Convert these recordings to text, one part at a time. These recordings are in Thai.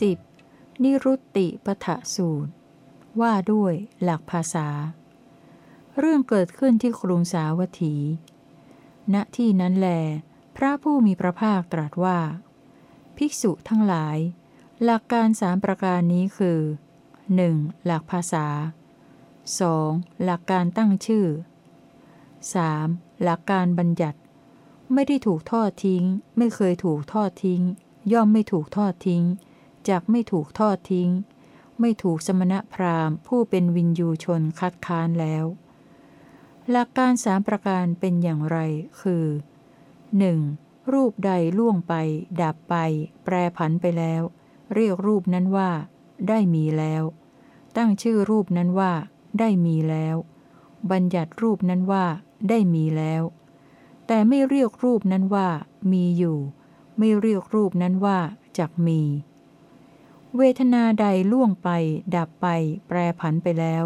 10. นิรุตติปทะสูตร ว่าด้วยหลักภาษา เรื่องเกิดขึ้นที่กรุงสาวัตถี ณ ที่นั้นแล พระผู้มีพระภาคตรัสว่า ภิกษุทั้งหลาย หลักการสามประการนี้คือ 1. หลักภาษา 2. หลักการตั้งชื่อ 3. หลักการบัญญัติ ไม่ได้ถูกทอดทิ้ง ไม่เคยถูกทอดทิ้ง ย่อมไม่ถูกทอดทิ้ง จากไม่ถูกทอดทิ้ง ไม่ถูกสมณพราหมณ์ ผู้เป็นวินยูชนคัดค้านแล้ว หลักการสามประการเป็นอย่างไร คือ 1. รูปใดล่วงไป ดับไป แปรผันไปแล้ว เรียกรูปนั้นว่า ได้มีแล้ว ตั้งชื่อรูปนั้นว่า ได้มีแล้ว บัญญัติรูปนั้นว่า ได้มีแล้ว แต่ไม่เรียกรูปนั้นว่า มีอยู่ ไม่เรียกรูปนั้นว่าจักมี เวทนาใดล่วงไป ดับไป แปรผันไปแล้ว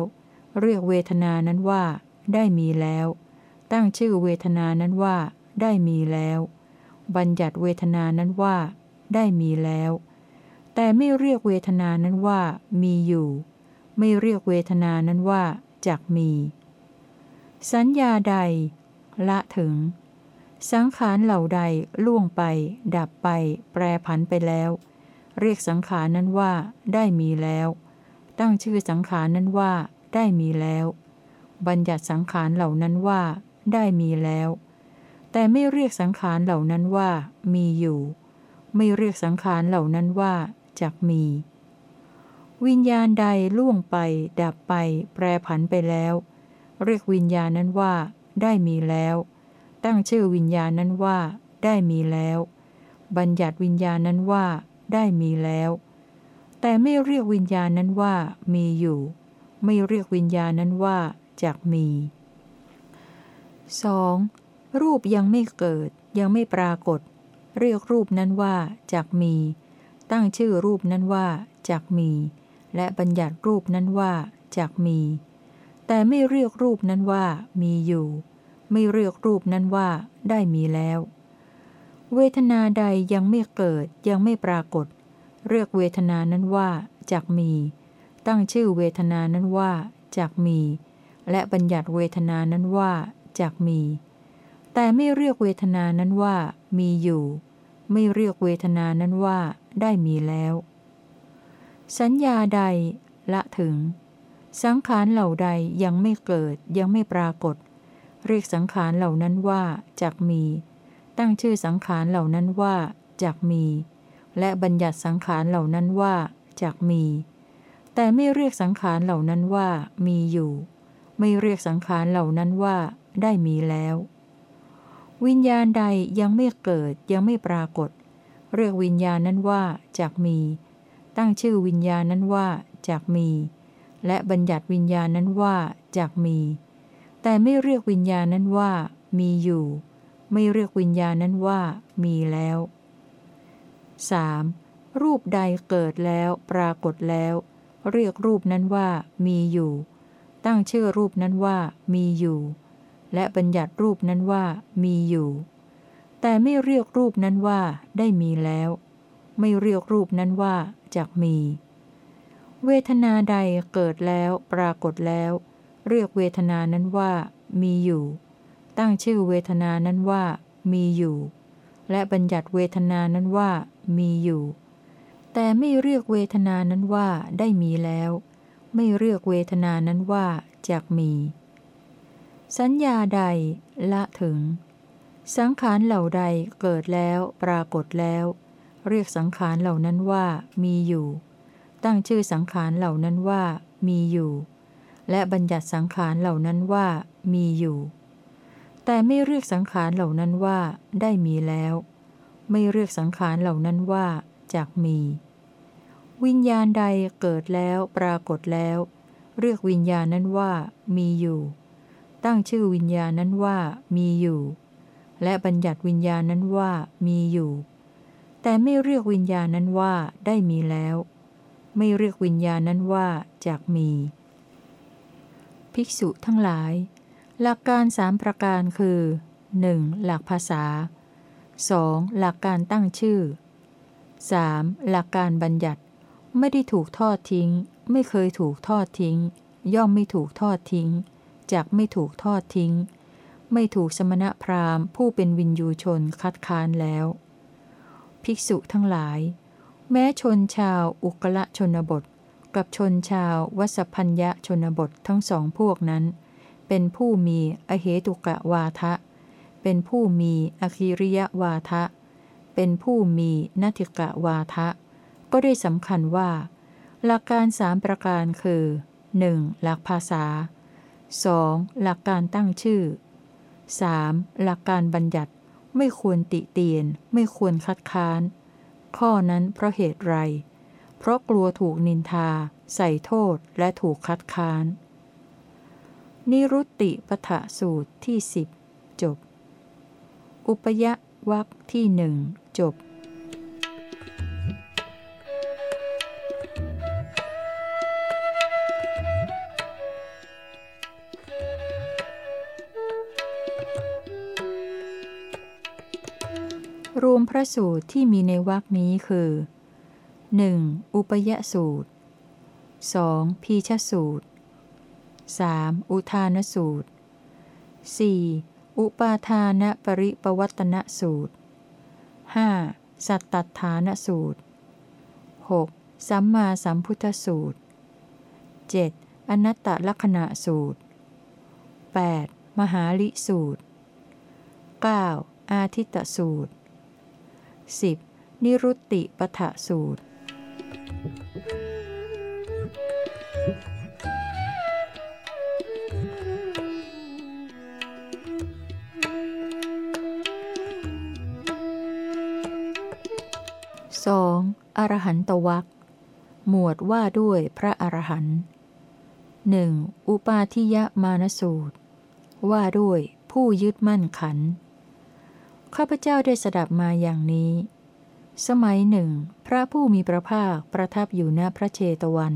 เรียกเวทนานั้นว่า ได้มีแล้ว ตั้งชื่อเวทนานั้นว่า ได้มีแล้ว บัญญัติเวทนานั้นว่า ได้มีแล้ว แต่ไม่เรียกเวทนานั้นว่า มีอยู่ ไม่เรียกเวทนานั้นว่าจักมี สัญญาใด ละถึง สังขารเหล่าใดล่วงไป ดับไป แปรผันไปแล้ว เรียกสังขารนั้นว่าได้มีแล้ว ตั้งชื่อสังขารนั้นว่าได้มีแล้ว บัญญัติสังขารเหล่านั้นว่าได้มีแล้ว แต่ไม่เรียกสังขารเหล่านั้นว่ามีอยู่ ไม่เรียกสังขารเหล่านั้นว่าจักมี วิญญาณใดล่วงไป ดับไป แปรผันไปแล้ว เรียกวิญญาณนั้นว่าได้มีแล้ว ตั้งชื่อวิญญาณนั้นว่าได้มีแล้ว บัญญัติวิญญาณนั้นว่า ได้มีแล้ว แต่ไม่เรียกวิญญาณนั้นว่ามีอยู่ ไม่เรียกวิญญาณนั้นว่าจักมี 2. รูปยังไม่เกิดยังไม่ปรากฏ เรียกรูปนั้นว่าจักมี ตั้งชื่อรูปนั้นว่าจักมี และบัญญัติรูปนั้นว่าจักมี แต่ไม่เรียกรูปนั้นว่ามีอยู่ ไม่เรียกรูปนั้นว่าได้มีแล้ว เวทนาใดยังไม่เกิดยังไม่ปรากฏ เรียกเวทนานั้นว่าจักมี ตั้งชื่อเวทนานั้นว่าจักมี และบัญญัติเวทนานั้นว่าจักมี แต่ไม่เรียกเวทนานั้นว่ามีอยู่ ไม่เรียกเวทนานั้นว่าได้มีแล้ว สัญญาใดละถึง สังขารเหล่าใดยังไม่เกิดยังไม่ปรากฏ เรียกสังขารเหล่านั้นว่าจักมี ตั้งชื่อสังขารเหล่านั้นว่าจักมี และบัญญัติสังขารเหล่านั้นว่าจักมี แต่ไม่เรียกสังขารเหล่านั้นว่ามีอยู่ ไม่เรียกสังขารเหล่านั้นว่าได้มีแล้ว วิญญาณใดยังไม่เกิดยังไม่ปรากฏ เรียกวิญญาณนั้นว่าจักมี ตั้งชื่อวิญญาณนั้นว่าจักมี และบัญญัติวิญญาณนั้นว่าจักมี แต่ไม่เรียกวิญญาณนั้นว่ามีอยู่ ไม่เรียกวิญญาณนั้นว่ามีแล้ว 3. รูปใดเกิดแล้วปรากฏแล้ว เรียกรูปนั้นว่ามีอยู่ ตั้งชื่อรูปนั้นว่ามีอยู่ และบัญญัติรูปนั้นว่ามีอยู่ แต่ไม่เรียกรูปนั้นว่าได้มีแล้ว ไม่เรียกรูปนั้นว่าจักมี เวทนาใดเกิดแล้วปรากฏแล้ว เรียกเวทนานั้นว่ามีอยู่ ตั้งชื่อเวทนานั้นว่า มีอยู่ และบัญญัติเวทนานั้นว่า มีอยู่ แต่ไม่เรียกเวทนานั้นว่าได้มีแล้ว ไม่เรียกเวทนานั้นว่าจักมี สัญญาใดละถึง สังขารเหล่าใดเกิดแล้วปรากฏแล้ว เรียกสังขารเหล่านั้นว่ามีอยู่ ตั้งชื่อสังขารเหล่านั้นว่ามีอยู่ และบัญญัติสังขารเหล่านั้นว่ามีอยู่ แต่ไม่เรียกสังขารเหล่านั้นว่าได้มีแล้ว ไม่เรียกสังขารเหล่านั้นว่าจักมี วิญญาณใดเกิดแล้วปรากฏแล้ว เรียกวิญญาณนั้นว่ามีอยู่ ตั้งชื่อวิญญาณนั้นว่ามีอยู่ และบัญญัติวิญญาณนั้นว่ามีอยู่ แต่ไม่เรียกวิญญาณนั้นว่าได้มีแล้ว ไม่เรียกวิญญาณนั้นว่าจักมี ภิกษุทั้งหลาย หลักการสามประการคือ 1. หลักภาษา 2. หลักการตั้งชื่อ 3. หลักการบัญญัติไม่ได้ถูกทอดทิ้ง ไม่เคยถูกทอดทิ้ง ย่อมไม่ถูกทอดทิ้งจากไม่ถูกทอดทิ้ง ไม่ถูกสมณพราหมณ์ ผู้เป็นวินยูชนคัดค้านแล้ว ภิกษุทั้งหลาย แม้ชนชาวอุกละชนบท กับชนชาววัสพัญญะชนบททั้งสองพวกนั้น เป็นผู้มีอเหตุกะวาทะ เป็นผู้มีอคิริยวาทะ เป็นผู้มีนัติกะวาทะ ก็ได้สำคัญว่า หลักการสามประการคือ 1. หลักภาษา 2. หลักการตั้งชื่อ 3. หลักการบัญญัติไม่ควรติเตียน ไม่ควรคัดค้าน ข้อนั้นเพราะเหตุไร เพราะกลัวถูกนินทา ใส่โทษและถูกคัดค้าน นิรุตติปถะสูตรที่สิบจบ อุปยะวักที่หนึ่งจบรวมพระสูตรที่มีในวรคนี้คือ 1. อุปยสูตร 2. พีชสูตร 3. อุทานสูตร 4. อุปาทานปริปวัตนสูตร 5. สัตตฐานสูตร 6. สัมมาสัมพุทธสูตร 7. อนัตตลักษณะสูตร 8. มหาลิสูตร 9. อาทิตตสูตร 10. นิรุตติปถะสูตร 2. อรหันตวักหมวดว่าด้วยพระอรหันต์หนึ่งอุปาทิยมานสูตร ว่าด้วยผู้ยึดมั่นขัน ข้าพเจ้าได้สดับมาอย่างนี้ สมัยหนึ่ง พระผู้มีพระภาคประทับอยู่ณพระเชตวัน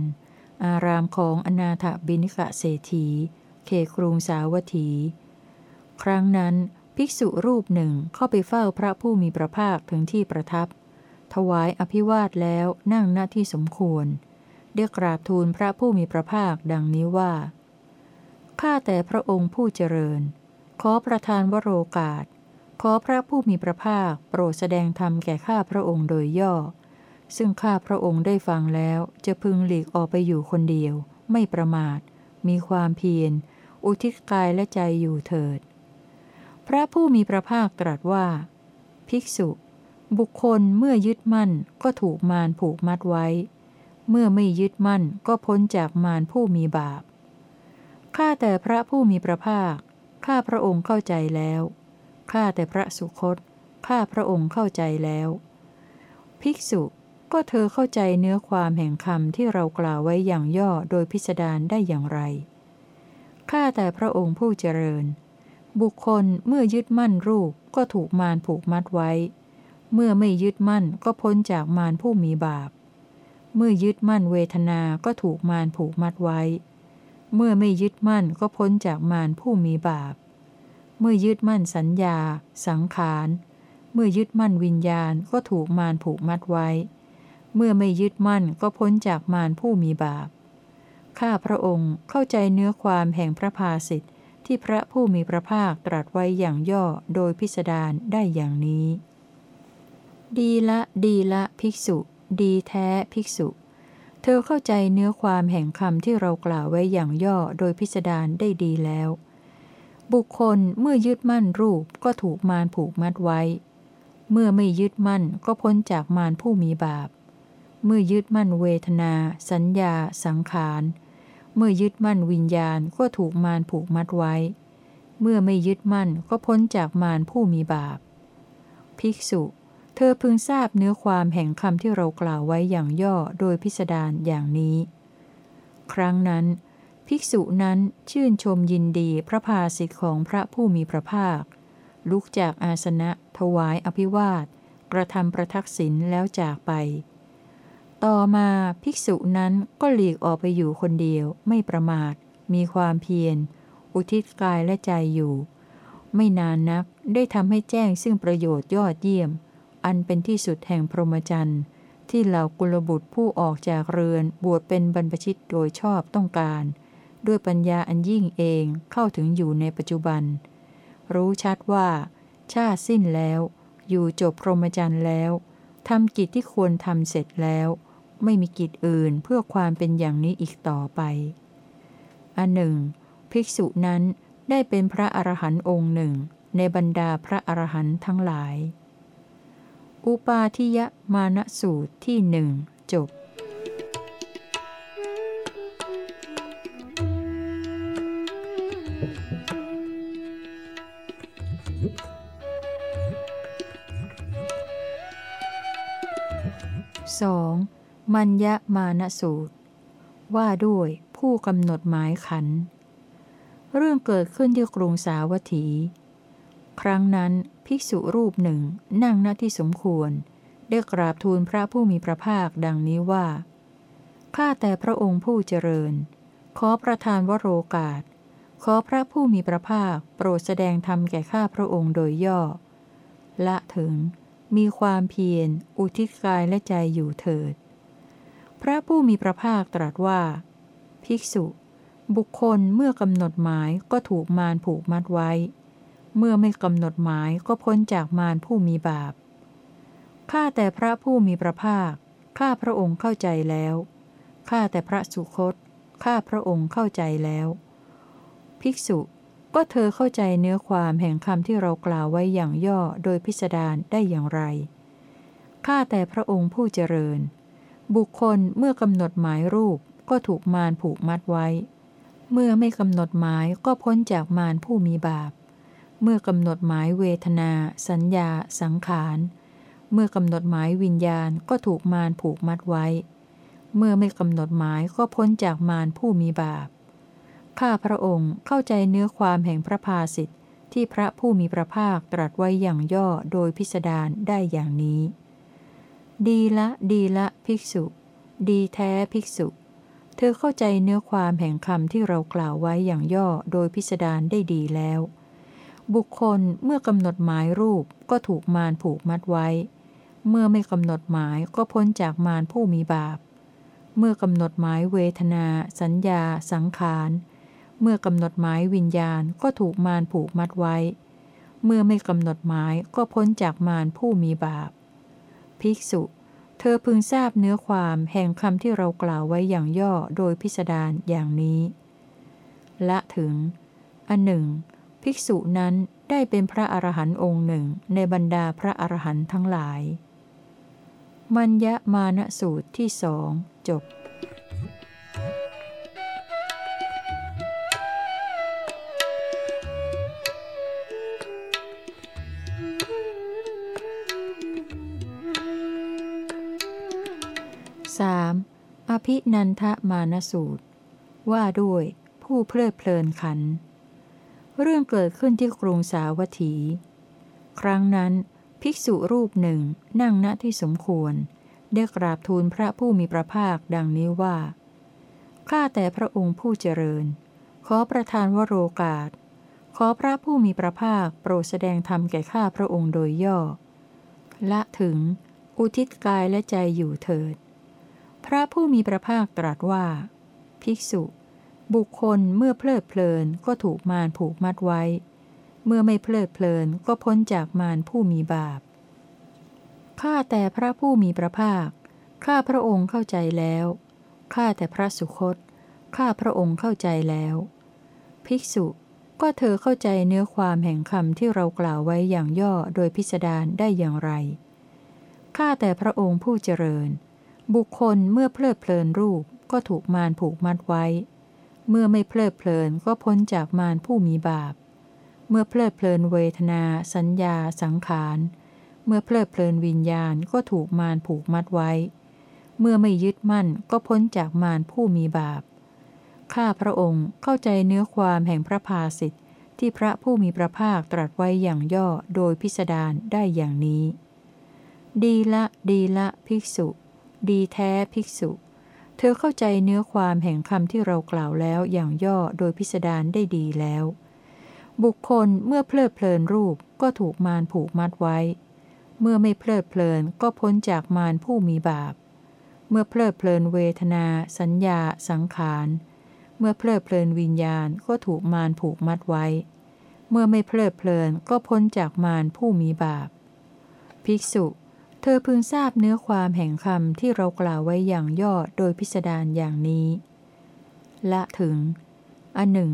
อารามของอนาถบิณกะเศรษฐี เขครุงสาวัตถี ครั้งนั้นภิกษุรูปหนึ่งเข้าไปเฝ้าพระผู้มีพระภาคถึงที่ประทับ ถวายอภิวาทแล้วนั่งหน้าที่สมควร ได้กราบทูลพระผู้มีพระภาคดังนี้ว่า ข้าแต่พระองค์ผู้เจริญ ขอประทานวโรกาส ขอพระผู้มีพระภาคโปรดแสดงธรรมแก่ข้าพระองค์โดยย่อ ซึ่งข้าพระองค์ได้ฟังแล้วจะพึงหลีกออกไปอยู่คนเดียว ไม่ประมาท มีความเพียร อุทิศกายและใจอยู่เถิด พระผู้มีพระภาคตรัสว่า ภิกษุ บุคคลเมื่อยึดมั่นก็ถูกมารผูกมัดไว้ เมื่อไม่ยึดมั่นก็พ้นจากมารผู้มีบาป ข้าแต่พระผู้มีพระภาค ข้าพระองค์เข้าใจแล้ว ข้าแต่พระสุคต ข้าพระองค์เข้าใจแล้ว ภิกษุก็เธอเข้าใจเนื้อความแห่งคำที่เรากล่าวไว้อย่างย่อโดยพิสดารได้อย่างไร ข้าแต่พระองค์ผู้เจริญ บุคคลเมื่อยึดมั่นรูปก็ถูกมารผูกมัดไว้ เมื่อไม่ยึดมั่นก็พ้นจากมารผู้มีบาป เมื่อยึดมั่นเวทนา ก็ถูกมารผูกมัดไว้ เมื่อไม่ยึดมั่นก็พ้นจากมารผู้มีบาป เมื่อยึดมั่นสัญญา สังขาร เมื่อยึดมั่นวิญญาณก็ถูกมารผูกมัดไว้ เมื่อไม่ยึดมั่นก็พ้นจากมารผู้มีบาป ข้าพระองค์เข้าใจเนื้อความแห่งพระภาสิทธิ์ที่พระผู้มีพระภาคตรัสไว้อย่างย่อโดยพิสดารได้อย่างนี้ ดีละดีละภิกษุ ดีแท้ภิกษุ เธอเข้าใจเนื้อความแห่งคำที่เรากล่าวไว้อย่างย่อโดยพิสดารได้ดีแล้ว บุคคลเมื่อยึดมั่นรูปก็ถูกมารผูกมัดไว้ เมื่อไม่ยึดมั่นก็พ้นจากมารผู้มีบาป เมื่อยึดมั่นเวทนา สัญญา สังขารเมื่อยึดมั่นวิญญาณก็ถูกมารผูกมัดไว้ เมื่อไม่ยึดมั่นก็พ้นจากมารผู้มีบาป ภิกษุ เธอพึงทราบเนื้อความแห่งคำที่เรากล่าวไว้อย่างย่อโดยพิสดารอย่างนี้ ครั้งนั้น ภิกษุนั้นชื่นชมยินดีพระภาสิทธิของพระผู้มีพระภาค ลุกจากอาสนะ ถวายอภิวาท กระทำประทักษิณแล้วจากไป ต่อมาภิกษุนั้นก็หลีกออกไปอยู่คนเดียว ไม่ประมาท มีความเพียร อุทิศกายและใจอยู่ ไม่นานนักได้ทำให้แจ้งซึ่งประโยชน์ยอดเยี่ยม อันเป็นที่สุดแห่งพรหมจรรย์ ที่เหล่ากุลบุตรผู้ออกจากเรือนบวชเป็นบรรพชิตโดยชอบต้องการ ด้วยปัญญาอันยิ่งเองเข้าถึงอยู่ในปัจจุบัน รู้ชัดว่า ชาติสิ้นแล้ว อยู่จบพรหมจรรย์แล้วทำกิจที่ควรทำเสร็จแล้ว ไม่มีกิจอื่นเพื่อความเป็นอย่างนี้อีกต่อไป อันหนึ่ง ภิกษุนั้นได้เป็นพระอรหันต์องค์หนึ่ง ในบรรดาพระอรหันต์ทั้งหลาย อุปาทิยมานสูตรที่หนึ่งจบ 2. มัญญมานสูตร ว่าด้วยผู้กำหนดหมายขัน เรื่องเกิดขึ้นที่กรุงสาวัตถี ครั้งนั้นภิกษุรูปหนึ่งนั่งหน้าที่สมควร ได้กราบทูลพระผู้มีพระภาคดังนี้ว่า ข้าแต่พระองค์ผู้เจริญ ขอประทานวโรกาส ขอพระผู้มีพระภาคโปรดแสดงธรรมแก่ข้าพระองค์โดยย่อ ละถึง มีความเพียร อุทิศกายและใจอยู่เถิด พระผู้มีพระภาคตรัสว่า ภิกษุ บุคคลเมื่อกำหนดหมายก็ถูกมารผูกมัดไว้ เมื่อไม่กำหนดหมายก็พ้นจากมารผู้มีบาป ข้าแต่พระผู้มีพระภาค ข้าพระองค์เข้าใจแล้ว ข้าแต่พระสุคต ข้าพระองค์เข้าใจแล้ว ภิกษุ ก็เธอเข้าใจเนื้อความแห่งคำที่เรากล่าวไว้อย่างย่อโดยพิสดารได้อย่างไร ข้าแต่พระองค์ผู้เจริญ บุคคลเมื่อกำหนดหมายรูปก็ถูกมารผูกมัดไว้ เมื่อไม่กำหนดหมายก็พ้นจากมารผู้มีบาป เมื่อกำหนดหมายเวทนา สัญญา สังขาร เมื่อกำหนดหมายวิญญาณก็ถูกมารผูกมัดไว้ เมื่อไม่กำหนดหมายก็พ้นจากมารผู้มีบาป ข้าพระองค์เข้าใจเนื้อความแห่งพระภาสิทธิ์ที่พระผู้มีพระภาคตรัสไว้อย่างย่อโดยพิสดารได้อย่างนี้ ดีละดีละภิกษุ ดีแท้ภิกษุ เธอเข้าใจเนื้อความแห่งคำที่เรากล่าวไว้อย่างย่อโดยพิสดารได้ดีแล้ว บุคคลเมื่อกำหนดหมายรูปก็ถูกมารผูกมัดไว้ เมื่อไม่กำหนดหมายก็พ้นจากมารผู้มีบาป เมื่อกำหนดหมายเวทนา สัญญา สังขาร เมื่อกำหนดหมายวิญญาณก็ถูกมารผูกมัดไว้ เมื่อไม่กำหนดหมายก็พ้นจากมารผู้มีบาป ภิกษุ เธอพึงทราบเนื้อความแห่งคำที่เรากล่าวไว้อย่างย่อโดยพิสดารอย่างนี้ ละถึง อันหนึ่ง ภิกษุนั้นได้เป็นพระอรหันต์องค์หนึ่งในบรรดาพระอรหันต์ทั้งหลาย มัญญมานสูตรที่สองจบ 3. อภินันทมานสูตร ว่าด้วยผู้เพลิดเพลินขัน เรื่องเกิดขึ้นที่กรุงสาวัตถี ครั้งนั้น ภิกษุรูปหนึ่งนั่งณที่สมควร ได้กราบทูลพระผู้มีพระภาคดังนี้ว่า ข้าแต่พระองค์ผู้เจริญ ขอประทานวโรกาส ขอพระผู้มีพระภาคโปรดแสดงธรรมแก่ข้าพระองค์โดยย่อ ละถึง อุทิศกายและใจอยู่เถิด พระผู้มีพระภาคตรัสว่า ภิกษุ บุคคลเมื่อเพลิดเพลินก็ถูกมารผูกมัดไว้ เมื่อไม่เพลิดเพลินก็พ้นจากมารผู้มีบาป ข้าแต่พระผู้มีพระภาค ข้าพระองค์เข้าใจแล้ว ข้าแต่พระสุคต ข้าพระองค์เข้าใจแล้ว ภิกษุก็เธอเข้าใจเนื้อความแห่งคำที่เรากล่าวไว้อย่างย่อโดยพิสดารได้อย่างไร ข้าแต่พระองค์ผู้เจริญ บุคคลเมื่อเพลิดเพลินรูปก็ถูกมารผูกมัดไว้ เมื่อไม่เพลิดเพลินก็พ้นจากมารผู้มีบาป เมื่อเพลิดเพลินเวทนา สัญญา สังขาร เมื่อเพลิดเพลินวิญญาณก็ถูกมารผูกมัดไว้ เมื่อไม่ยึดมั่นก็พ้นจากมารผู้มีบาป ข้าพระองค์เข้าใจเนื้อความแห่งพระภาสิทธิ์ที่พระผู้มีพระภาคตรัสไว้อย่างย่อโดยพิสดารได้อย่างนี้ ดีละ ดีละ ภิกษุ ดีแท้ภิกษุ เธอเข้าใจเนื้อความแห่งคำที่เรากล่าวแล้วอย่างย่อโดยพิสดารได้ดีแล้ว บุคคลเมื่อเพลิดเพลินรูปก็ถูกมารผูกมัดไว้ เมื่อไม่เพลิดเพลินก็พ้นจากมารผู้มีบาปมื่อเพลิดเพลินเวทนา สัญญา สังขาร เมื่อเพลิดเพลินวิญญาณก็ถูกมารผูกมัดไว้ เมื่อไม่เพลิดเพลินก็พ้นจากมารผู้มีบาป ภิกษุ เธอพึงทราบเนื้อความแห่งคำที่เรากล่าวไว้อย่างย่อโดยพิสดารอย่างนี้ ละถึง อันหนึ่ง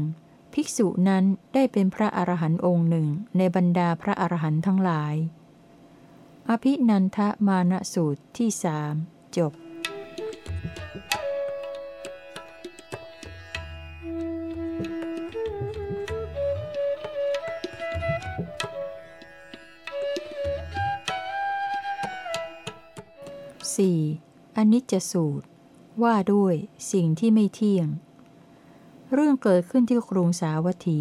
ภิกษุนั้นได้เป็นพระอรหันต์องค์หนึ่งในบรรดาพระอรหันต์ทั้งหลาย อภินันทมานสูตรที่สามจบ 4. อนิจจสูตร ว่าด้วยสิ่งที่ไม่เที่ยง เรื่องเกิดขึ้นที่กรุงสาวัตถี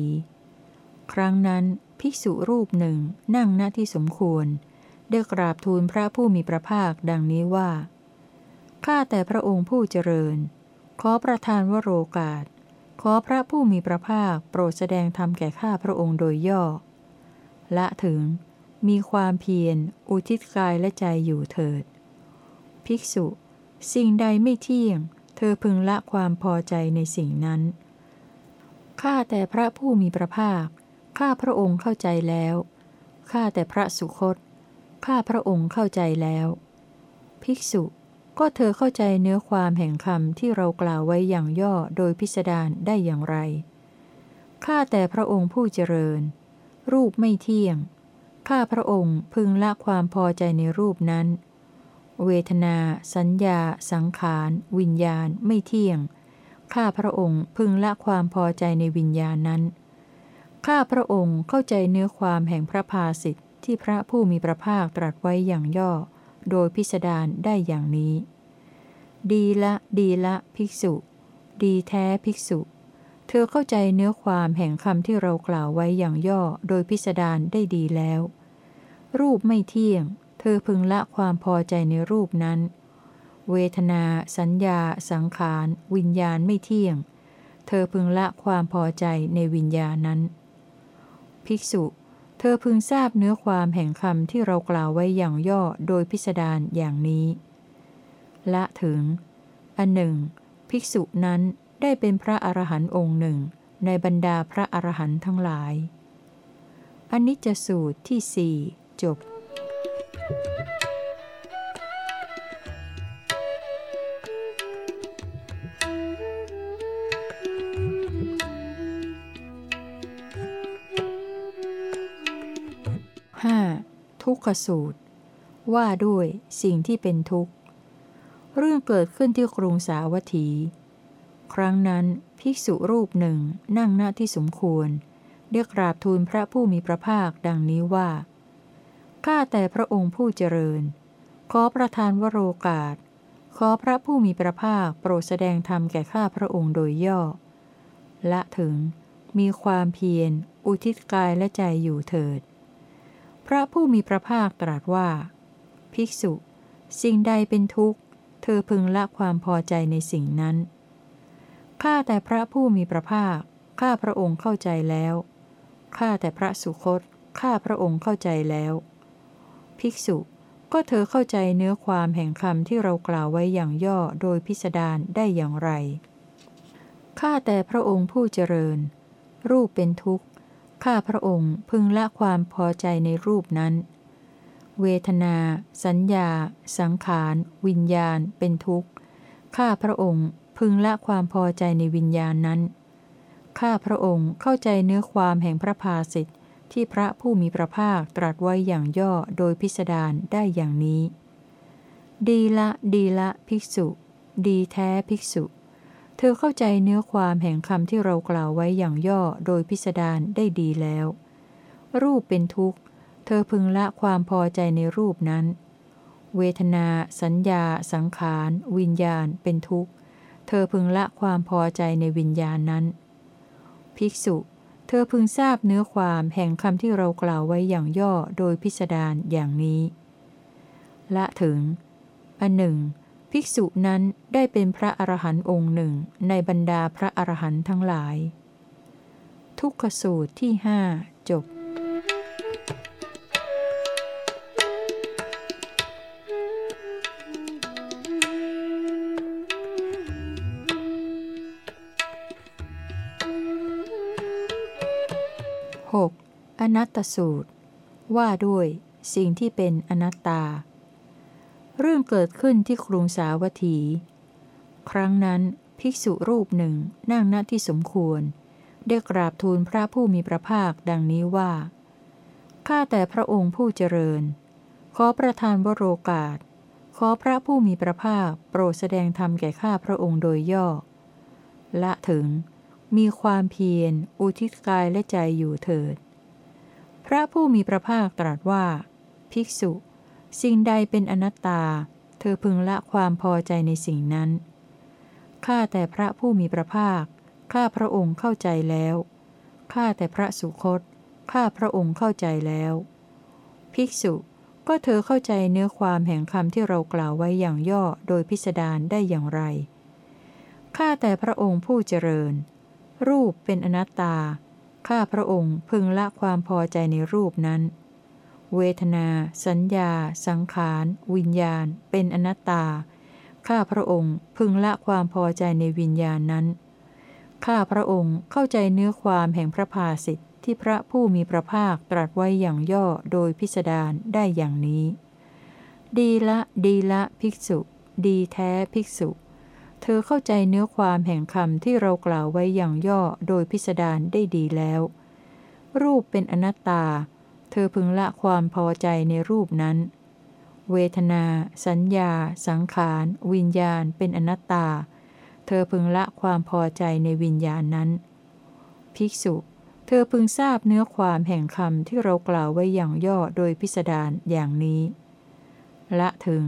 ครั้งนั้นภิกษุรูปหนึ่งนั่งณที่สมควร ได้กราบทูลพระผู้มีพระภาคดังนี้ว่า ข้าแต่พระองค์ผู้เจริญ ขอประทานวโรกาส ขอพระผู้มีพระภาคโปรดแสดงธรรมแก่ข้าพระองค์โดยย่อ ละถึงมีความเพียร อุทิศกายและใจอยู่เถิด ภิกษุ สิ่งใดไม่เที่ยง เธอพึงละความพอใจในสิ่งนั้น ข้าแต่พระผู้มีพระภาค ข้าพระองค์เข้าใจแล้ว ข้าแต่พระสุคต ข้าพระองค์เข้าใจแล้ว ภิกษุ ก็เธอเข้าใจเนื้อความแห่งคำที่เรากล่าวไว้อย่างย่อโดยพิสดารได้อย่างไร ข้าแต่พระองค์ผู้เจริญ รูปไม่เที่ยง ข้าพระองค์พึงละความพอใจในรูปนั้น เวทนา สัญญา สังขาร วิญญาณ ไม่เที่ยง ข้าพระองค์พึงละความพอใจในวิญญาณนั้น ข้าพระองค์เข้าใจเนื้อความแห่งพระภาสิทธิ์ที่พระผู้มีพระภาคตรัสไว้อย่างย่อ โดยพิสดารได้อย่างนี้ ดีละดีละภิกษุ ดีแท้ภิกษุ เธอเข้าใจเนื้อความแห่งคำที่เรากล่าวไว้อย่างย่อโดยพิสดารได้ดีแล้ว รูปไม่เที่ยง เธอพึงละความพอใจในรูปนั้น เวทนา สัญญา สังขาร วิญญาณไม่เที่ยง เธอพึงละความพอใจในวิญญาณนั้น ภิกษุ เธอพึงทราบเนื้อความแห่งคำที่เรากล่าวไว้อย่างย่อโดยพิสดารอย่างนี้ ละถึง อันหนึ่ง ภิกษุนั้นได้เป็นพระอรหันต์องค์หนึ่ง ในบรรดาพระอรหันต์ทั้งหลาย อนิจจสูตรที่สี่จบ 5. ทุกขสูตร ว่าด้วยสิ่งที่เป็นทุกข์ เรื่องเกิดขึ้นที่กรุงสาวัตถี ครั้งนั้นภิกษุรูปหนึ่งนั่งหน้าที่สมควร เรียกราบทูลพระผู้มีพระภาคดังนี้ว่า ข้าแต่พระองค์ผู้เจริญ ขอประทานวโรกาส ขอพระผู้มีพระภาคโปรดแสดงธรรมแก่ข้าพระองค์โดยย่อ ละถึง มีความเพียร อุทิศกายและใจอยู่เถิด พระผู้มีพระภาคตรัสว่า ภิกษุ สิ่งใดเป็นทุกข์ เธอพึงละความพอใจในสิ่งนั้น ข้าแต่พระผู้มีพระภาค ข้าพระองค์เข้าใจแล้ว ข้าแต่พระสุคต ข้าพระองค์เข้าใจแล้ว ภิกษุ ก็เธอเข้าใจเนื้อความแห่งคำที่เรากล่าวไว้อย่างย่อโดยพิสดารได้อย่างไร ข้าแต่พระองค์ผู้เจริญ รูปเป็นทุกข์ ข้าพระองค์พึงละความพอใจในรูปนั้น เวทนา สัญญา สังขาร วิญญาณ เป็นทุกข์ ข้าพระองค์พึงละความพอใจในวิญญาณนั้น ข้าพระองค์เข้าใจเนื้อความแห่งพระภาสิทธิ ที่พระผู้มีพระภาคตรัสไว้อย่างย่อโดยพิสดารได้อย่างนี้ ดีละดีละภิกษุ ดีแท้ภิกษุ เธอเข้าใจเนื้อความแห่งคำที่เรากล่าวไว้อย่างย่อโดยพิสดารได้ดีแล้ว รูปเป็นทุกข์ เธอพึงละความพอใจในรูปนั้น เวทนา สัญญา สังขาร วิญญาณ เป็นทุกข์ เธอพึงละความพอใจในวิญญาณนั้น ภิกษุ เธอพึงทราบเนื้อความแห่งคำที่เรากล่าวไว้อย่างย่อโดยพิสดารอย่างนี้ ละถึง อันหนึ่ง ภิกษุนั้นได้เป็นพระอรหันต์องค์หนึ่งในบรรดาพระอรหันต์ทั้งหลาย ทุกขสูตรที่ห 6. อนัตตสูตร ว่าด้วย สิ่งที่เป็นอนัตตา เรื่องเกิดขึ้นที่กรุงสาวัตถี ครั้งนั้นภิกษุรูปหนึ่งนั่งณที่สมควร ได้กราบทูลพระผู้มีพระภาคดังนี้ว่า ข้าแต่พระองค์ผู้เจริญ ขอประทานวโรกาส ขอพระผู้มีพระภาคโปรดแสดงธรรมแก่ข้าพระองค์โดยย่อ ละถึง มีความเพียร อุทิศกายและใจอยู่เถิด พระผู้มีพระภาคตรัสว่า ภิกษุ สิ่งใดเป็นอนัตตา เธอพึงละความพอใจในสิ่งนั้น ข้าแต่พระผู้มีพระภาค ข้าพระองค์เข้าใจแล้ว ข้าแต่พระสุคต ข้าพระองค์เข้าใจแล้ว ภิกษุ ก็เธอเข้าใจเนื้อความแห่งคำที่เรากล่าวไว้อย่างย่อโดยพิสดารได้อย่างไร ข้าแต่พระองค์ผู้เจริญ รูปเป็นอนัตตา ข้าพระองค์พึงละความพอใจในรูปนั้น เวทนา สัญญา สังขาร วิญญาณ เป็นอนัตตา ข้าพระองค์พึงละความพอใจในวิญญาณนั้น ข้าพระองค์เข้าใจเนื้อความแห่งพระภาสิทธิที่พระผู้มีพระภาคตรัสไว้อย่างย่อโดยพิสดารได้อย่างนี้ ดีละ ดีละ ภิกษุ ดีแท้ภิกษุ เธอเข้าใจเนื้อความแห่งคำที่เรากล่าวไว้อย่างย่อโดยพิสดารได้ดีแล้ว รูปเป็นอนัตตา เธอพึงละความพอใจในรูปนั้น เวทนา สัญญา สังขาร วิญญาณ เป็นอนัตตา เธอพึงละความพอใจในวิญญาณนั้น ภิกษุ เธอพึงทราบเนื้อความแห่งคำที่เรากล่าวไว้อย่างย่อโดยพิสดารอย่างนี้ ละถึง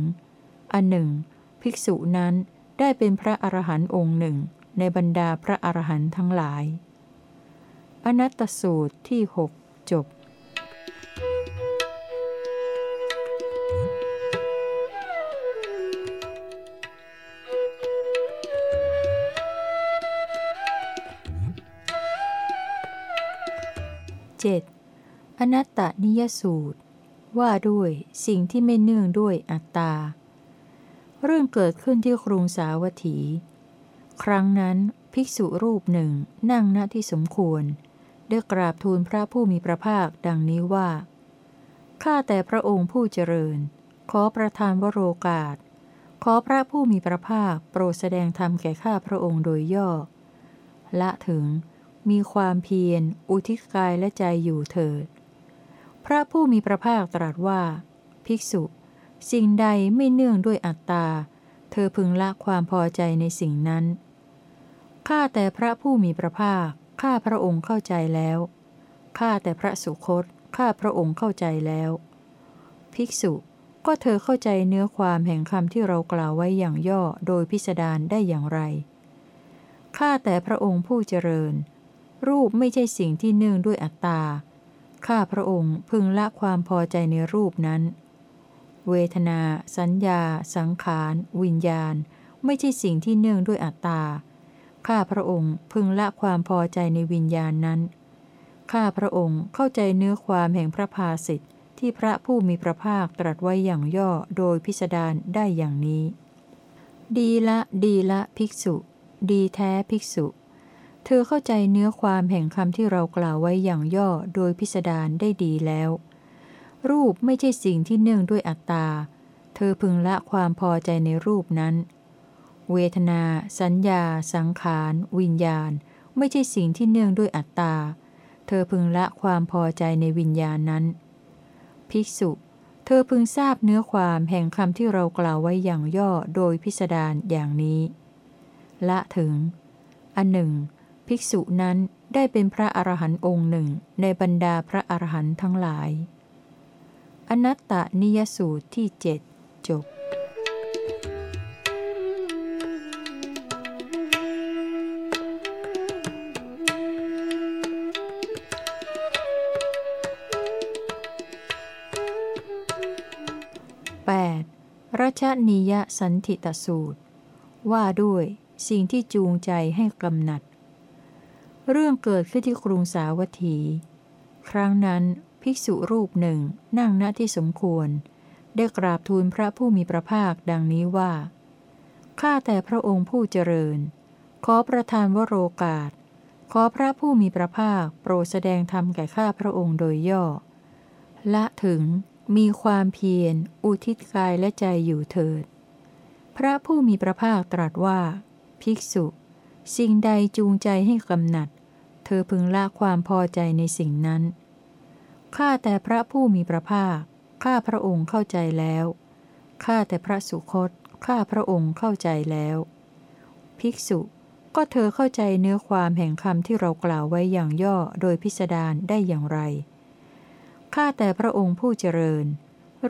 อันหนึ่ง ภิกษุนั้น ได้เป็นพระอรหันต์องค์หนึ่ง ในบรรดาพระอรหันต์ทั้งหลาย อนัตตสูตรที่หกจบเจ็ดอนัตตนิยสูตร ว่าด้วยสิ่งที่ไม่เนื่องด้วยอัตตา เรื่องเกิดขึ้นที่กรุงสาวัตถี ครั้งนั้นภิกษุรูปหนึ่งนั่งณที่สมควร ได้กราบทูลพระผู้มีพระภาคดังนี้ว่า ข้าแต่พระองค์ผู้เจริญ ขอประทานวโรกาส ขอพระผู้มีพระภาคโปรดแสดงธรรมแก่ข้าพระองค์โดยย่อ ละถึงมีความเพียร อุทิศกายและใจอยู่เถิด พระผู้มีพระภาคตรัสว่า ภิกษุ สิ่งใดไม่เนื่องด้วยอัตตา เธอพึงละความพอใจในสิ่งนั้น ข้าแต่พระผู้มีพระภาค ข้าพระองค์เข้าใจแล้ว ข้าแต่พระสุคต ข้าพระองค์เข้าใจแล้ว ภิกษุก็เธอเข้าใจเนื้อความแห่งคำที่เรากล่าวไว้อย่างย่อโดยพิสดารได้อย่างไร ข้าแต่พระองค์ผู้เจริญ รูปไม่ใช่สิ่งที่เนื่องด้วยอัตตา ข้าพระองค์พึงละความพอใจในรูปนั้น เวทนา สัญญา สังขาร วิญญาณ ไม่ใช่สิ่งที่เนื่องด้วยอัตตา ข้าพระองค์พึงละความพอใจในวิญญาณนั้น ข้าพระองค์เข้าใจเนื้อความแห่งพระภาสิทธิ์ที่พระผู้มีพระภาคตรัสไว้อย่างย่อโดยพิสดารได้อย่างนี้ ดีละ ดีละภิกษุ ดีแท้ภิกษุ เธอเข้าใจเนื้อความแห่งคำที่เรากล่าวไว้อย่างย่อโดยพิสดารได้ดีแล้ว รูปไม่ใช่สิ่งที่เนื่องด้วยอัตตา เธอพึงละความพอใจในรูปนั้น เวทนา สัญญา สังขาร วิญญาณ ไม่ใช่สิ่งที่เนื่องด้วยอัตตา เธอพึงละความพอใจในวิญญาณนั้น ภิกษุ เธอพึงทราบเนื้อความแห่งคำที่เรากล่าวไว้อย่างย่อโดยพิสดารอย่างนี้ ละถึง อันหนึ่ง ภิกษุนั้นได้เป็นพระอรหันต์องค์หนึ่งในบรรดาพระอรหันต์ทั้งหลาย อนัตตนิยสูตรที่เจ็ดจบ 8. รัชนียสันติตสูตร ว่าด้วยสิ่งที่จูงใจให้กำหนัด เรื่องเกิดขึ้นที่กรุงสาวัตถี ครั้งนั้น ภิกษุรูปหนึ่งนั่งณที่สมควร ได้กราบทูลพระผู้มีพระภาคดังนี้ว่า ข้าแต่พระองค์ผู้เจริญ ขอประทานวโรกาส ขอพระผู้มีพระภาคโปรดแสดงธรรมแก่ข้าพระองค์โดยย่อ ละถึงมีความเพียร อุทิศกายและใจอยู่เถิด พระผู้มีพระภาคตรัสว่า ภิกษุ สิ่งใดจูงใจให้กำหนัด เธอพึงละความพอใจในสิ่งนั้น ข้าแต่พระผู้มีพระภาค ข้าพระองค์เข้าใจแล้ว ข้าแต่พระสุคต ข้าพระองค์เข้าใจแล้ว ภิกษุก็เธอเข้าใจเนื้อความแห่งคำที่เรากล่าวไว้อย่างย่อโดยพิสดารได้อย่างไร ข้าแต่พระองค์ผู้เจริญ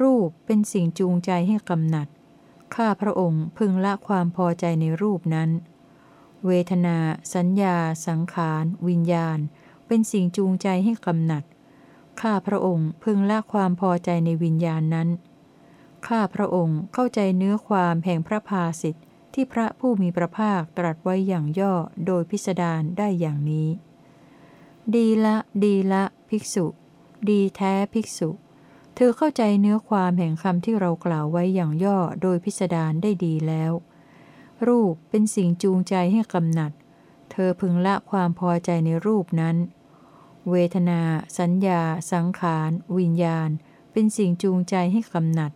รูปเป็นสิ่งจูงใจให้กำหนัด ข้าพระองค์พึงละความพอใจในรูปนั้น เวทนา สัญญา สังขาร วิญญาณ เป็นสิ่งจูงใจให้กำหนัด ข้าพระองค์พึงละความพอใจในวิญญาณนั้น ข้าพระองค์เข้าใจเนื้อความแห่งพระภาสิทธิที่พระผู้มีพระภาคตรัสไว้อย่างย่อโดยพิสดารได้อย่างนี้ ดีละ ดีละ ภิกษุ ดีแท้ภิกษุ เธอเข้าใจเนื้อความแห่งคำที่เรากล่าวไว้อย่างย่อโดยพิสดารได้ดีแล้ว รูปเป็นสิ่งจูงใจให้กำหนัด เธอพึงละความพอใจในรูปนั้น เวทนา สัญญา สังขาร วิญญาณ เป็นสิ่งจูงใจให้กำหนัด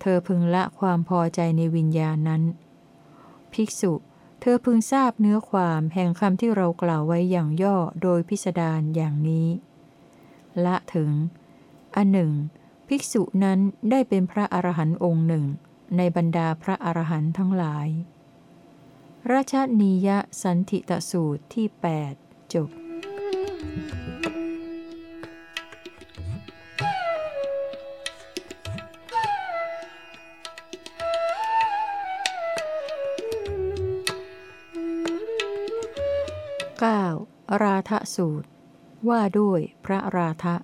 เธอพึงละความพอใจในวิญญาณนั้น ภิกษุ เธอพึงทราบเนื้อความแห่งคำที่เรากล่าวไว้อย่างย่อโดยพิสดารอย่างนี้ ละถึง อันหนึ่ง ภิกษุนั้นได้เป็นพระอรหันต์องค์หนึ่ง ในบรรดาพระอรหันต์ทั้งหลาย ราชนียสันติตสูตรที่ 8 จบ 9. ราทะสูตร ว่าด้วยพระราทะ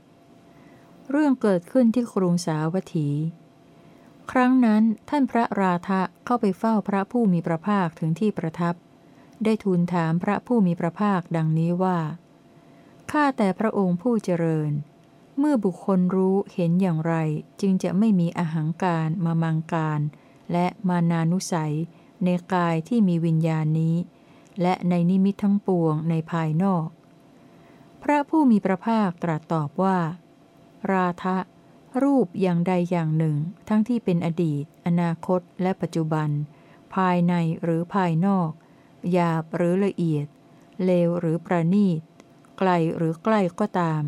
เรื่องเกิดขึ้นที่กรุงสาวัตถี ครั้งนั้นท่านพระราทะเข้าไปเฝ้าพระผู้มีพระภาคถึงที่ประทับ ได้ทูลถามพระผู้มีพระภาคดังนี้ว่า ข้าแต่พระองค์ผู้เจริญ เมื่อบุคคลรู้เห็นอย่างไร จึงจะไม่มีอาหางการมามังการ และมานานุสัย ในกายที่มีวิญญาณนี้ และในนิมิตทั้งปวงในภายนอก พระผู้มีพระภาคตรัสตอบว่า ราทะรูปอย่างใดอย่างหนึ่ง ทั้งที่เป็นอดีต อนาคต และปัจจุบัน ภายในหรือภายนอกหยาบหรือละเอียด เลวหรือประณีต ไกลหรือใกล้ก็ตาม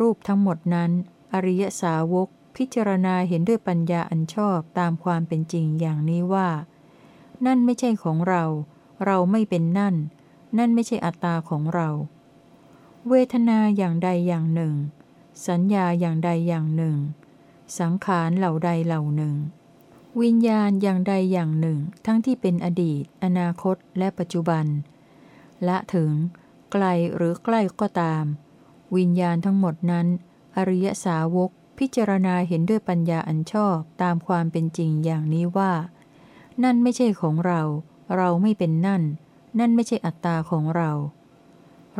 รูปทั้งหมดนั้น อริยสาวกพิจารณาเห็นด้วยปัญญาอันชอบตามความเป็นจริงอย่างนี้ว่า นั่นไม่ใช่ของเรา เราไม่เป็นนั่น นั่นไม่ใช่อัตตาของเรา เวทนาอย่างใดอย่างหนึ่ง สัญญาอย่างใดอย่างหนึ่ง สังขารเหล่าใดเหล่าหนึ่ง วิญญาณอย่างใดอย่างหนึ่ง ทั้งที่เป็นอดีต อนาคตและปัจจุบัน ละถึง ไกลหรือใกล้ก็ตาม วิญญาณทั้งหมดนั้น อริยสาวกพิจารณาเห็นด้วยปัญญาอันชอบตามความเป็นจริงอย่างนี้ว่า นั่นไม่ใช่ของเรา เราไม่เป็นนั่น นั่นไม่ใช่อัตตาของเรา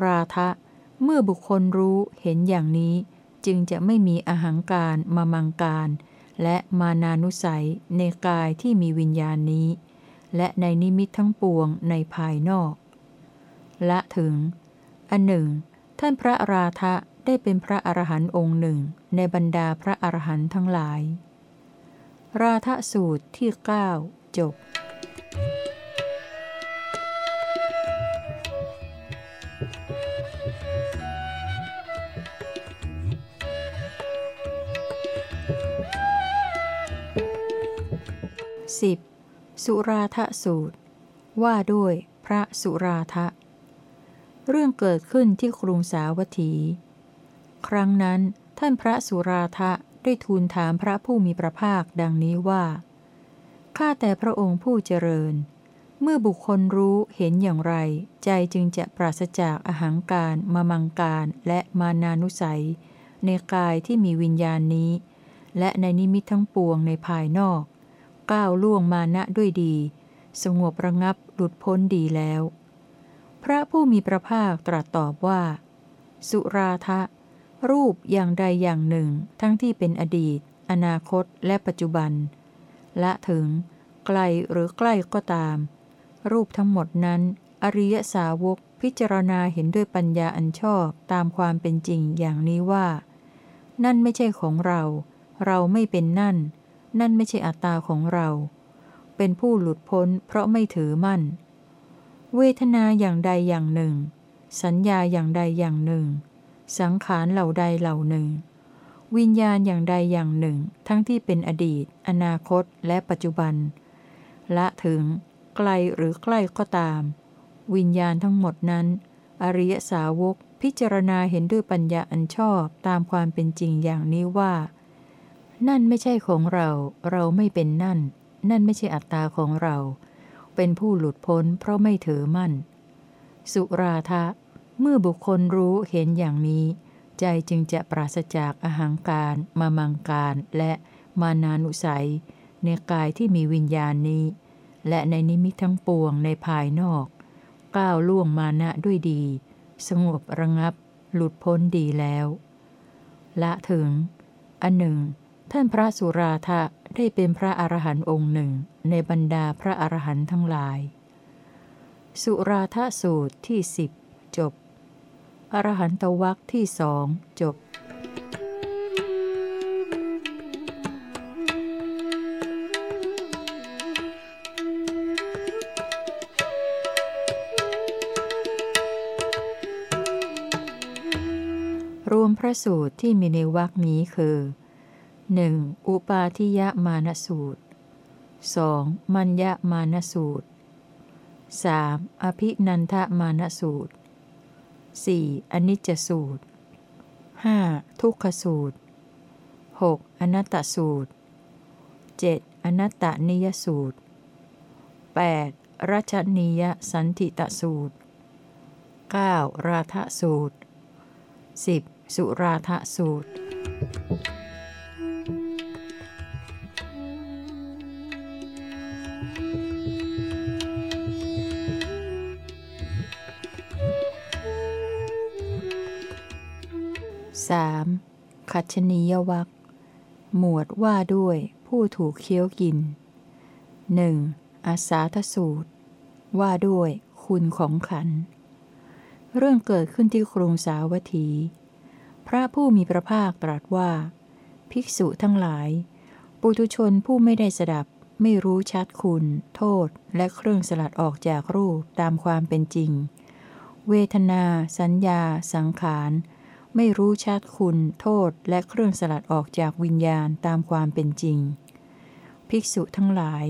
ราทะ เมื่อบุคคลรู้เห็นอย่างนี้ จึงจะไม่มีอหางการมามังการ และมานานุสัยในกายที่มีวิญญาณนี้ และในนิมิตทั้งปวงในภายนอก ละถึง อันหนึ่ง ท่านพระราทะได้เป็นพระอรหันต์องค์หนึ่งในบรรดาพระอรหันต์ทั้งหลาย ราทะสูตรที่ 9 จบ 10. สุราทะสูตร ว่าด้วยพระสุราทะ เรื่องเกิดขึ้นที่กรุงสาวัตถี ครั้งนั้นท่านพระสุราทะได้ทูลถามพระผู้มีพระภาคดังนี้ว่า ข้าแต่พระองค์ผู้เจริญ เมื่อบุคคลรู้เห็นอย่างไร ใจจึงจะปราศจากอาหางการมามังการและมานานุสัย ในกายที่มีวิญญาณนี้ และในนิมิตทั้งปวงในภายนอก ก้าวล่วงมานะด้วยดี สงบระงับหลุดพ้นดีแล้ว พระผู้มีพระภาคตรัสตอบว่า สุราทะ รูปอย่างใดอย่างหนึ่ง ทั้งที่เป็นอดีต อนาคตและปัจจุบัน ละถึง ไกลหรือใกล้ก็ตาม รูปทั้งหมดนั้น อริยสาวกพิจารณาเห็นด้วยปัญญาอันชอบตามความเป็นจริงอย่างนี้ว่า นั่นไม่ใช่ของเรา เราไม่เป็นนั่น นั่นไม่ใช่อัตตาของเรา เป็นผู้หลุดพ้นเพราะไม่ถือมั่น เวทนาอย่างใดอย่างหนึ่ง สัญญาอย่างใดอย่างหนึ่ง สังขารเหล่าใดเหล่าหนึ่ง วิญญาณอย่างใดอย่างหนึ่ง ทั้งที่เป็นอดีต อนาคต และปัจจุบัน ละถึง ไกลหรือใกล้ก็ตาม วิญญาณทั้งหมดนั้น อริยสาวกพิจารณาเห็นด้วยปัญญาอันชอบตามความเป็นจริงอย่างนี้ว่า นั่นไม่ใช่ของเรา เราไม่เป็นนั่น นั่นไม่ใช่อัตตาของเรา เป็นผู้หลุดพ้นเพราะไม่ถือมั่น สุราทะ เมื่อบุคคลรู้เห็นอย่างนี้ ใจจึงจะปราศจากอาหางการ มามังการ และมานานุสัย ในกายที่มีวิญญาณนี้ และในนิมิตทั้งปวงในภายนอก ก้าวล่วงมานะด้วยดี สงบระงับ หลุดพ้นดีแล้ว ละถึง อันหนึ่ง ท่านพระสุราทะได้เป็นพระอรหันต์องค์หนึ่ง ในบรรดาพระอรหันต์ทั้งหลาย สุราทะสูตรที่สิบจบ อรหันตวักที่สองจบรวมพระสูตรที่มีในวรรคนี้คือ 1. อุปาทิยมานสูตร 2. มัญญมานสูตร 3. อภินันทมานสูตร 4. อนิจจสูตร 5. ทุกขสูตร 6. อนัตตสูตร 7. อนัตตนิยสูตร 8. รัชนียสันติตสูตร 9. ราทสูตร 10. สุราทสูตร 3. ขัชนียวักหมวดว่าด้วยผู้ถูกเคี้ยวกิน 1. อาสาทสูตร ว่าด้วยคุณของขัน เรื่องเกิดขึ้นที่กรุงสาวัตถี พระผู้มีพระภาคตรัสว่า ภิกษุทั้งหลาย ปุถุชนผู้ไม่ได้สดับไม่รู้ชัดคุณ โทษและเครื่องสลัดออกจากรูปตามความเป็นจริง เวทนา สัญญา สังขาร ไม่รู้ชัดคุณ โทษและเครื่องสลัดออกจากวิญญาณตามความเป็นจริง ภิกษุทั้งหลาย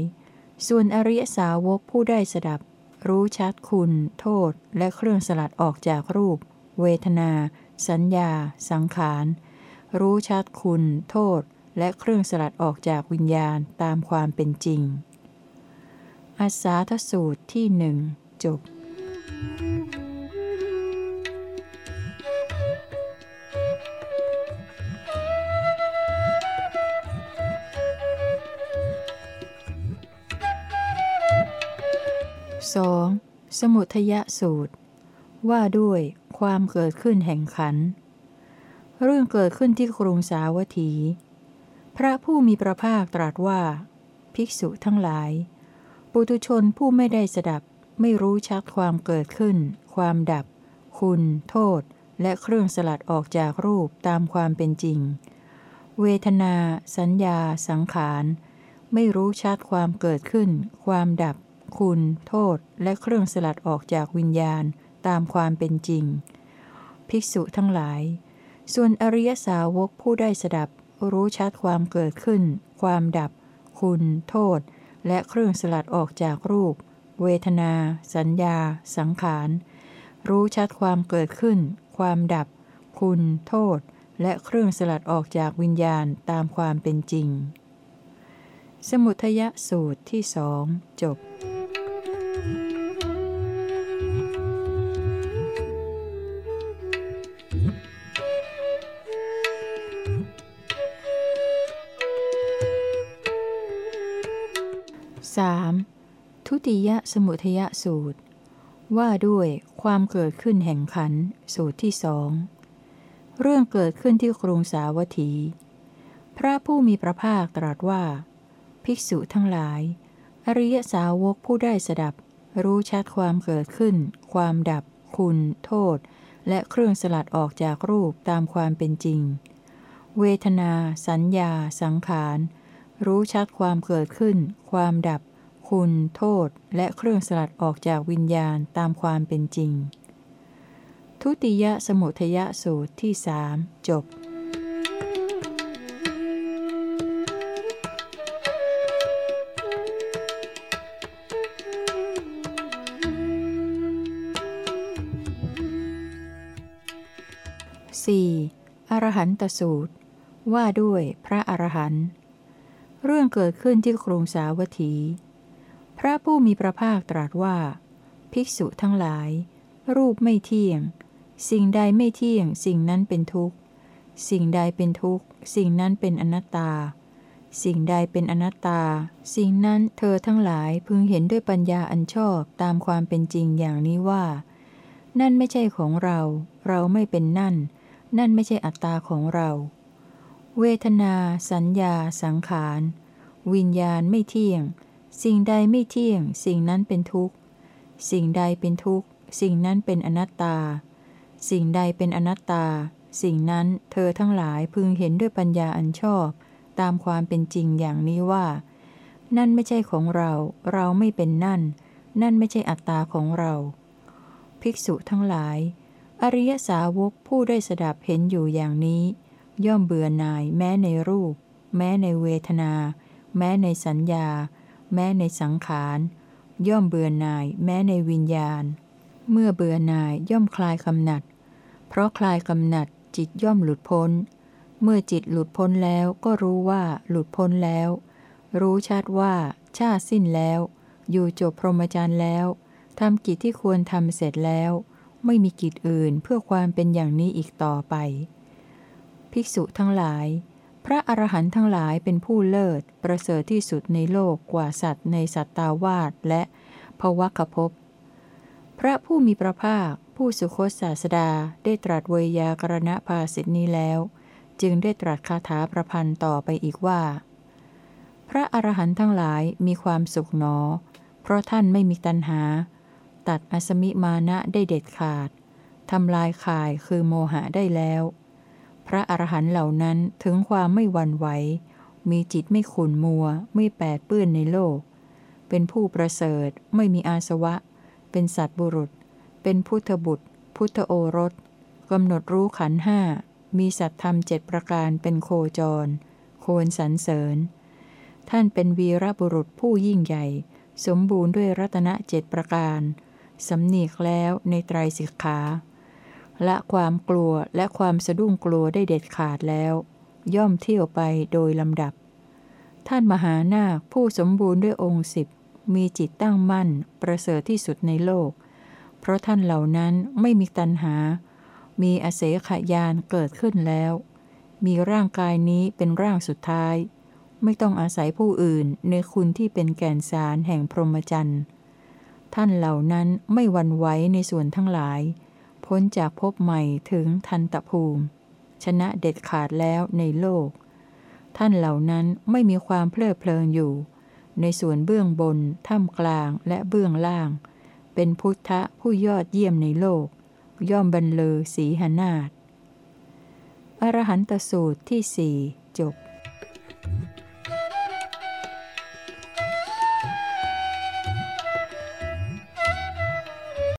ส่วนอริยสาวกผู้ได้สดับ รู้ชัดคุณ โทษและเครื่องสลัดออกจากรูป เวทนา สัญญา สังขาร รู้ชัดคุณ โทษ และเครื่องสลัดออกจากวิญญาณตามความเป็นจริงอาสาทสูตรที่หนึ่งจบ 2. สมุทยสูตร ว่าด้วยความเกิดขึ้นแห่งขัน เรื่องเกิดขึ้นที่กรุงสาวัตถี พระผู้มีพระภาคตรัสว่า ภิกษุทั้งหลาย ปุตุชนผู้ไม่ได้สดับไม่รู้ชักความเกิดขึ้น ความดับ คุณ โทษ และเครื่องสลัดออกจากรูปตามความเป็นจริง เวทนา สัญญา สังขาร ไม่รู้ชัดความเกิดขึ้น ความดับ คุณ โทษ และเครื่องสลัดออกจากวิญญาณตามความเป็นจริง ภิกษุทั้งหลาย ส่วนอริยสาวกผู้ได้สดับ รู้ชัดความเกิดขึ้น ความดับ คุณ โทษ และเครื่องสลัดออกจากรูป เวทนา สัญญา สังขาร รู้ชัดความเกิดขึ้น ความดับ คุณ โทษ และเครื่องสลัดออกจากวิญญาณตามความเป็นจริงสมุทยสูตรที่สองจบ ทุติยสมุทยสูตร ว่าด้วยความเกิดขึ้นแห่งขันสูตรที่สองเรื่องเกิดขึ้นที่กรุงสาวัตถี พระผู้มีพระภาคตรัสว่า ภิกษุทั้งหลาย อริยสาวกผู้ได้สดับ รู้ชัดความเกิดขึ้น ความดับ คุณ โทษ และเครื่องสลัดออกจากรูปตามความเป็นจริง เวทนา สัญญา สังขาร รู้ชัดความเกิดขึ้น ความดับ คุณ โทษ และเครื่องสลัดออกจากวิญญาณตามความเป็นจริง ทุติยสมุทยสูตรที่สามจบ 4. อรหันตสูตร ว่าด้วยพระอรหันต์เรื่องเกิดขึ้นที่กรุงสาวัตถี พระผู้มีพระภาคตรัสว่า ภิกษุทั้งหลาย รูปไม่เที่ยง สิ่งใดไม่เที่ยง สิ่งนั้นเป็นทุกข์ สิ่งใดเป็นทุกข์ สิ่งนั้นเป็นอนัตตา สิ่งใดเป็นอนัตตา สิ่งนั้นเธอทั้งหลายพึงเห็นด้วยปัญญาอันชอบตามความเป็นจริงอย่างนี้ว่า นั่นไม่ใช่ของเรา เราไม่เป็นนั่น นั่นไม่ใช่อัตตาของเรา เวทนา สัญญา สังขาร วิญญาณไม่เที่ยง สิ่งใดไม่เที่ยง สิ่งนั้นเป็นทุกข์ สิ่งใดเป็นทุกข์ สิ่งนั้นเป็นอนัตตา สิ่งใดเป็นอนัตตา สิ่งนั้นเธอทั้งหลายพึงเห็นด้วยปัญญาอันชอบ ตามความเป็นจริงอย่างนี้ว่า นั่นไม่ใช่ของเรา เราไม่เป็นนั่น นั่นไม่ใช่อัตตาของเรา ภิกษุทั้งหลาย อริยสาวกผู้ได้สดับเห็นอยู่อย่างนี้ ย่อมเบื่อหน่ายแม้ในรูป แม้ในเวทนา แม้ในสัญญา แม้ในสังขาร ย่อมเบื่อหน่าย แม้ในวิญญาณ เมื่อเบื่อหน่ายย่อมคลายกำหนัด เพราะคลายกำหนัดจิตย่อมหลุดพ้น เมื่อจิตหลุดพ้นแล้วก็รู้ว่าหลุดพ้นแล้ว รู้ชัดว่าชาติสิ้นแล้ว อยู่จบพรหมจรรย์แล้วทำกิจที่ควรทำเสร็จแล้ว ไม่มีกิจอื่นเพื่อความเป็นอย่างนี้อีกต่อไป ภิกษุทั้งหลาย ระอรหันต์ทั้งหลายเป็นผู้เลิศ ประเสริฐที่สุดในโลกกว่าสัตว์ในสัตตาวาสและภวคภพ พระผู้มีพระภาค ผู้สุคตศาสดาได้ตรัสเวยากรณภาสิทนี้แล้ว จึงได้ตรัสคาถาประพันธ์ต่อไปอีกว่า พระอรหันต์ทั้งหลายมีความสุขหนอ เพราะท่านไม่มีตัณหา ตัดอสมิมานะได้เด็ดขาดทำลายข่ายคือโมหะได้แล้ว พระอรหันต์เหล่านั้นถึงความไม่หวั่นไหว มีจิตไม่ขุนมัว ไม่แปดเปื้อนในโลก เป็นผู้ประเสริฐ ไม่มีอาสวะ เป็นสัตบุรุษ เป็นพุทธบุตร พุทธโอรสกำหนดรู้ขันห้า มีสัตธรรมเจ็ดประการเป็นโคจร โคนสรรเสริญ ท่านเป็นวีรบุรุษผู้ยิ่งใหญ่ สมบูรณ์ด้วยรัตนเจ็ดประการ สำเนียกแล้วในไตรสิกขา ละความกลัวและความสะดุ้งกลัวได้เด็ดขาดแล้ว ย่อมเที่ยวไปโดยลำดับ ท่านมหานาคผู้สมบูรณ์ด้วยองค์สิบมีจิตตั้งมั่น ประเสริฐที่สุดในโลก เพราะท่านเหล่านั้นไม่มีตัณหา มีอเสขยานเกิดขึ้นแล้ว มีร่างกายนี้เป็นร่างสุดท้าย ไม่ต้องอาศัยผู้อื่นในคุณที่เป็นแก่นสารแห่งพรหมจรรย์ ท่านเหล่านั้นไม่วันไหวในส่วนทั้งหลาย พ้นจากภพใหม่ถึงทันตภูมิ ชนะเด็ดขาดแล้วในโลก ท่านเหล่านั้นไม่มีความเพลิดเพลินอยู่ ในส่วนเบื้องบน ท่ามกลางและเบื้องล่าง เป็นพุทธะผู้ยอดเยี่ยมในโลก ย่อมบรรเลอสีหนาฏอรหันตสูตรที่สี่จบ